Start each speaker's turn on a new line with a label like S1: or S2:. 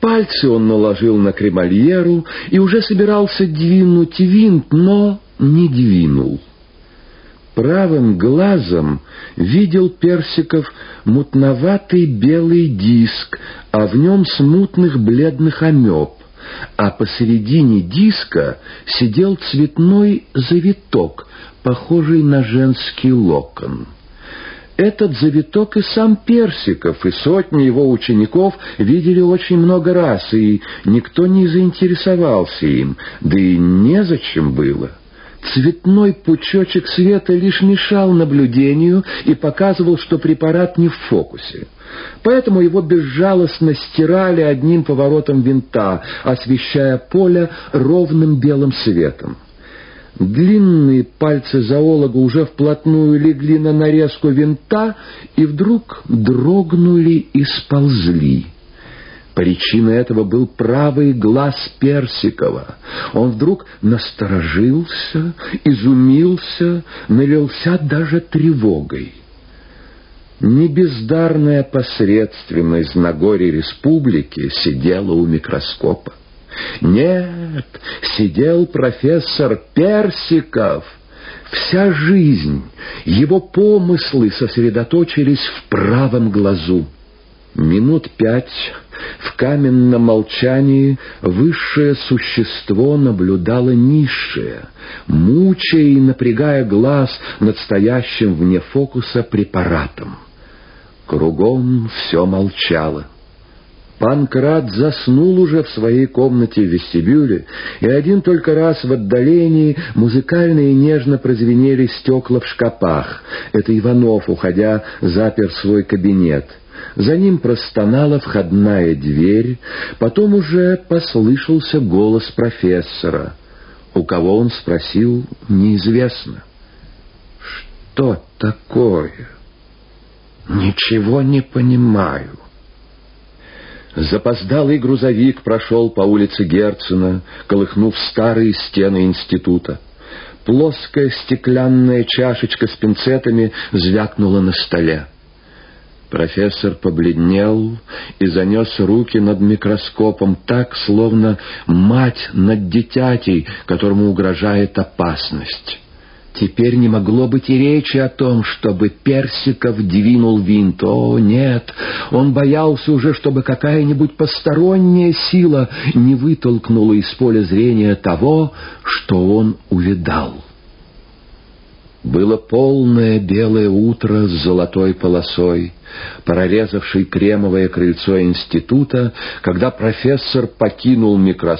S1: Пальцы он наложил на кремольеру и уже собирался двинуть винт, но не двинул. Правым глазом видел Персиков мутноватый белый диск, а в нем смутных бледных амеб, а посередине диска сидел цветной завиток, похожий на женский локон. Этот завиток и сам Персиков, и сотни его учеников видели очень много раз, и никто не заинтересовался им, да и незачем было. Цветной пучочек света лишь мешал наблюдению и показывал, что препарат не в фокусе. Поэтому его безжалостно стирали одним поворотом винта, освещая поле ровным белым светом. Длинные пальцы зоолога уже вплотную легли на нарезку винта и вдруг дрогнули и сползли. Причиной этого был правый глаз Персикова. Он вдруг насторожился, изумился, налился даже тревогой. Небездарная посредственность на горе республики сидела у микроскопа. Нет, сидел профессор Персиков. Вся жизнь, его помыслы сосредоточились в правом глазу. Минут пять в каменном молчании высшее существо наблюдало низшее, мучая и напрягая глаз над стоящим вне фокуса препаратом. Кругом все молчало. Панкрат заснул уже в своей комнате в вестибюле, и один только раз в отдалении музыкально и нежно прозвенели стекла в шкапах. Это Иванов, уходя, запер свой кабинет. За ним простонала входная дверь, потом уже послышался голос профессора. У кого он спросил, неизвестно. «Что такое?» «Ничего не понимаю». Запоздалый грузовик прошел по улице Герцена, колыхнув старые стены института. Плоская стеклянная чашечка с пинцетами звякнула на столе. Профессор побледнел и занес руки над микроскопом так, словно мать над дитятей, которому угрожает опасность. Теперь не могло быть и речи о том, чтобы Персиков двинул винт. О, нет, он боялся уже, чтобы какая-нибудь посторонняя сила не вытолкнула из поля зрения того, что он увидал. Было полное белое утро с золотой полосой, прорезавшей кремовое крыльцо института, когда профессор покинул микроскоп,